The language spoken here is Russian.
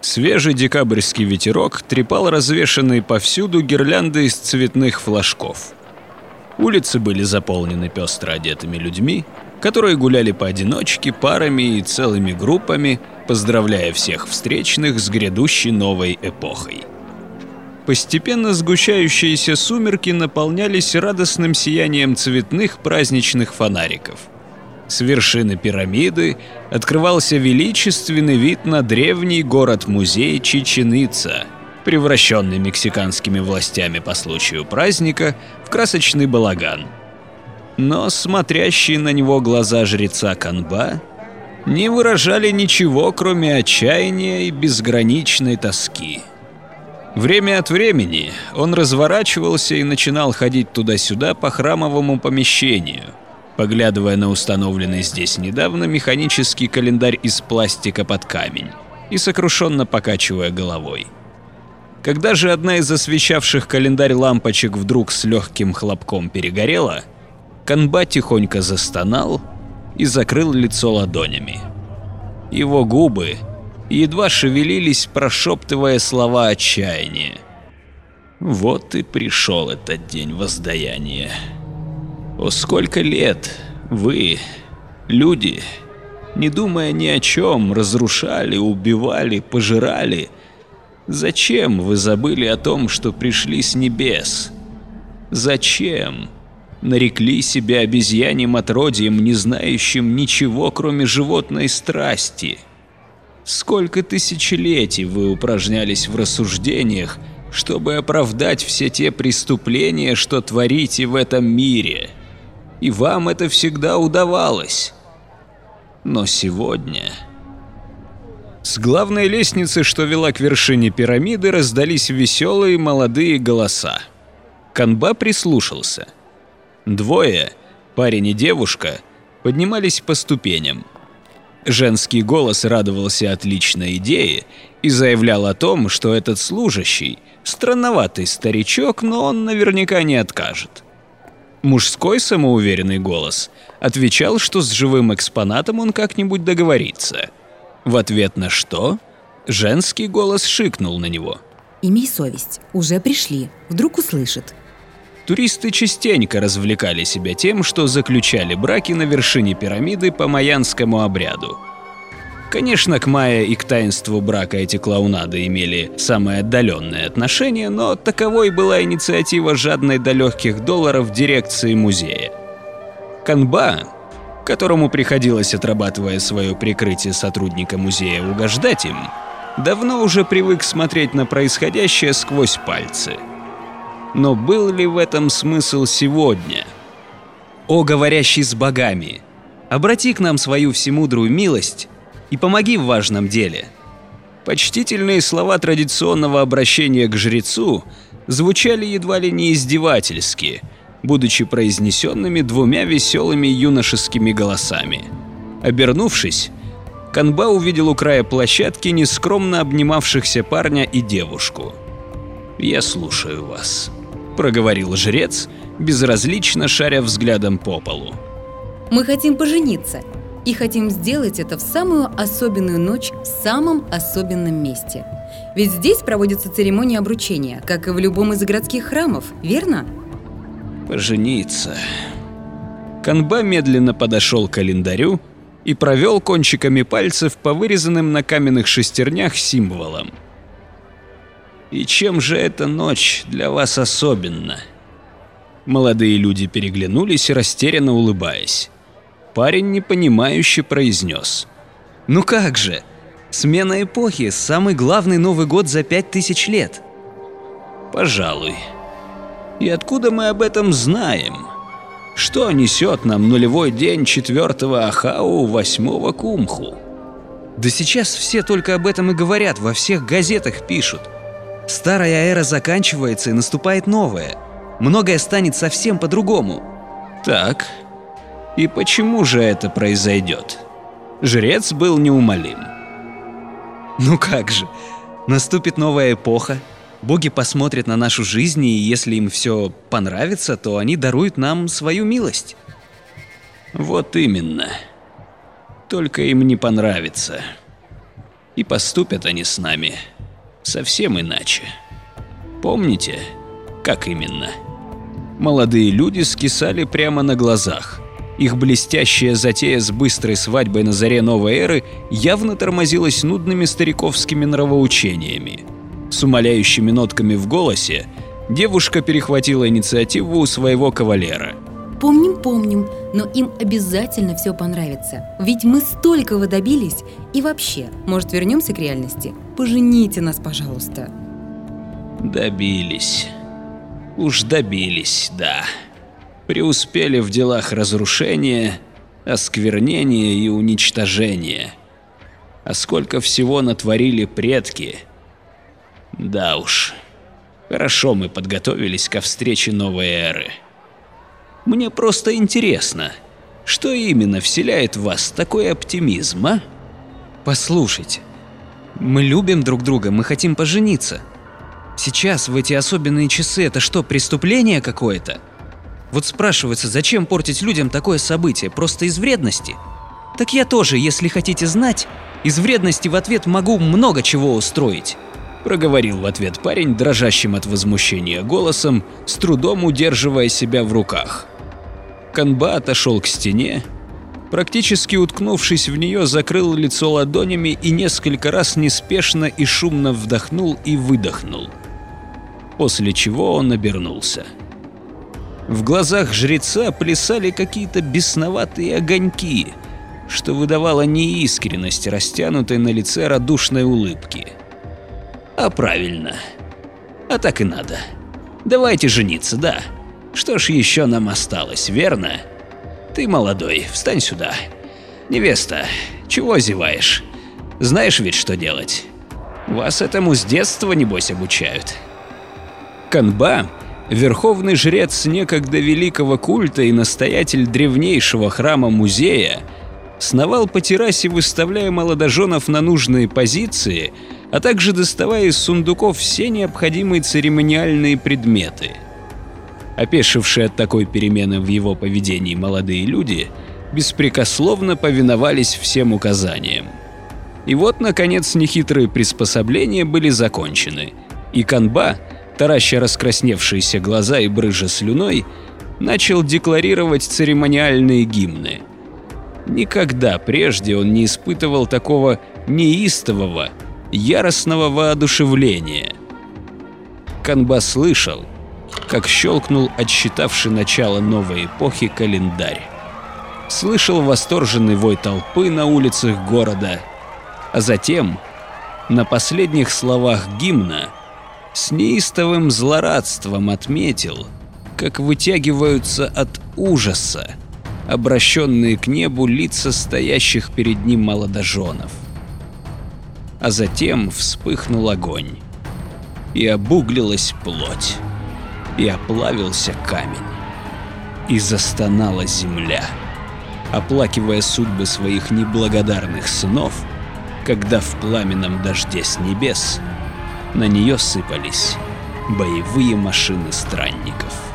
Свежий декабрьский ветерок трепал развешанные повсюду гирлянды из цветных флажков. Улицы были заполнены пестро одетыми людьми, которые гуляли поодиночке, парами и целыми группами, поздравляя всех встречных с грядущей новой эпохой. Постепенно сгущающиеся сумерки наполнялись радостным сиянием цветных праздничных фонариков. С вершины пирамиды открывался величественный вид на древний город-музей Чиченица, превращенный мексиканскими властями по случаю праздника в красочный балаган. Но смотрящие на него глаза жреца Канба не выражали ничего, кроме отчаяния и безграничной тоски. Время от времени он разворачивался и начинал ходить туда-сюда по храмовому помещению, поглядывая на установленный здесь недавно механический календарь из пластика под камень и сокрушенно покачивая головой. Когда же одна из освещавших календарь лампочек вдруг с легким хлопком перегорела, Канба тихонько застонал и закрыл лицо ладонями. Его губы едва шевелились, прошептывая слова отчаяния. Вот и пришел этот день воздаяния. О, сколько лет вы, люди, не думая ни о чем, разрушали, убивали, пожирали. Зачем вы забыли о том, что пришли с небес? Зачем? Нарекли себя обезьяним отродьем, не знающим ничего, кроме животной страсти. Сколько тысячелетий вы упражнялись в рассуждениях, чтобы оправдать все те преступления, что творите в этом мире. И вам это всегда удавалось. Но сегодня... С главной лестницы, что вела к вершине пирамиды, раздались веселые молодые голоса. Канба прислушался. Двое, парень и девушка, поднимались по ступеням. Женский голос радовался отличной идее и заявлял о том, что этот служащий – странноватый старичок, но он наверняка не откажет. Мужской самоуверенный голос отвечал, что с живым экспонатом он как-нибудь договорится – в ответ на что женский голос шикнул на него. «Имей совесть, уже пришли, вдруг услышит». Туристы частенько развлекали себя тем, что заключали браки на вершине пирамиды по майянскому обряду. Конечно, к майя и к таинству брака эти клоунады имели самое отдаленное отношение, но таковой была инициатива жадной до легких долларов дирекции музея. Канба, которому приходилось, отрабатывая свое прикрытие сотрудника музея, угождать им, давно уже привык смотреть на происходящее сквозь пальцы. Но был ли в этом смысл сегодня? «О, говорящий с богами, обрати к нам свою всемудрую милость и помоги в важном деле». Почтительные слова традиционного обращения к жрецу звучали едва ли не издевательски – будучи произнесенными двумя веселыми юношескими голосами. Обернувшись, Канба увидел у края площадки нескромно обнимавшихся парня и девушку. «Я слушаю вас», — проговорил жрец, безразлично шаря взглядом по полу. «Мы хотим пожениться и хотим сделать это в самую особенную ночь в самом особенном месте. Ведь здесь проводится церемония обручения, как и в любом из городских храмов, верно?» пожениться. Канба медленно подошел к календарю и провел кончиками пальцев по вырезанным на каменных шестернях символам. «И чем же эта ночь для вас особенна?» Молодые люди переглянулись, растерянно улыбаясь. Парень непонимающе произнес. «Ну как же? Смена эпохи – самый главный Новый год за пять тысяч лет». «Пожалуй», и откуда мы об этом знаем? Что несет нам нулевой день четвертого Ахау, восьмого Кумху? Да сейчас все только об этом и говорят, во всех газетах пишут. Старая эра заканчивается и наступает новая. Многое станет совсем по-другому. Так, и почему же это произойдет? Жрец был неумолим. Ну как же, наступит новая эпоха, Боги посмотрят на нашу жизнь, и если им все понравится, то они даруют нам свою милость. Вот именно. Только им не понравится. И поступят они с нами совсем иначе. Помните, как именно? Молодые люди скисали прямо на глазах. Их блестящая затея с быстрой свадьбой на заре новой эры явно тормозилась нудными стариковскими нравоучениями. С умоляющими нотками в голосе девушка перехватила инициативу у своего кавалера. Помним, помним, но им обязательно все понравится. Ведь мы столького добились. И вообще, может, вернемся к реальности? Пожените нас, пожалуйста. Добились. Уж добились, да. Преуспели в делах разрушения, осквернения и уничтожения. А сколько всего натворили предки. Да уж. Хорошо мы подготовились ко встрече новой эры. Мне просто интересно, что именно вселяет в вас такой оптимизм, а? Послушайте, мы любим друг друга, мы хотим пожениться. Сейчас, в эти особенные часы, это что, преступление какое-то? Вот спрашивается, зачем портить людям такое событие, просто из вредности? Так я тоже, если хотите знать, из вредности в ответ могу много чего устроить. Проговорил в ответ парень, дрожащим от возмущения голосом, с трудом удерживая себя в руках. Канба отошел к стене, практически уткнувшись в нее, закрыл лицо ладонями и несколько раз неспешно и шумно вдохнул и выдохнул. После чего он обернулся. В глазах жреца плясали какие-то бесноватые огоньки, что выдавало неискренность растянутой на лице радушной улыбки. А правильно. А так и надо. Давайте жениться, да. Что ж еще нам осталось, верно? Ты молодой, встань сюда. Невеста, чего зеваешь? Знаешь ведь, что делать? Вас этому с детства, небось, обучают. Канба, верховный жрец некогда великого культа и настоятель древнейшего храма-музея, сновал по террасе, выставляя молодоженов на нужные позиции, а также доставая из сундуков все необходимые церемониальные предметы – Опешившие от такой перемены в его поведении молодые люди беспрекословно повиновались всем указаниям. И вот, наконец, нехитрые приспособления были закончены, и Канба, тараща раскрасневшиеся глаза и брыжа слюной, начал декларировать церемониальные гимны. Никогда прежде он не испытывал такого неистового, яростного воодушевления. Канба слышал, как щелкнул отсчитавший начало новой эпохи календарь. Слышал восторженный вой толпы на улицах города, а затем, на последних словах гимна, с неистовым злорадством отметил, как вытягиваются от ужаса обращенные к небу лица стоящих перед ним молодоженов. А затем вспыхнул огонь, и обуглилась плоть и оплавился камень. И застонала земля, оплакивая судьбы своих неблагодарных сынов, когда в пламенном дожде с небес на нее сыпались боевые машины странников.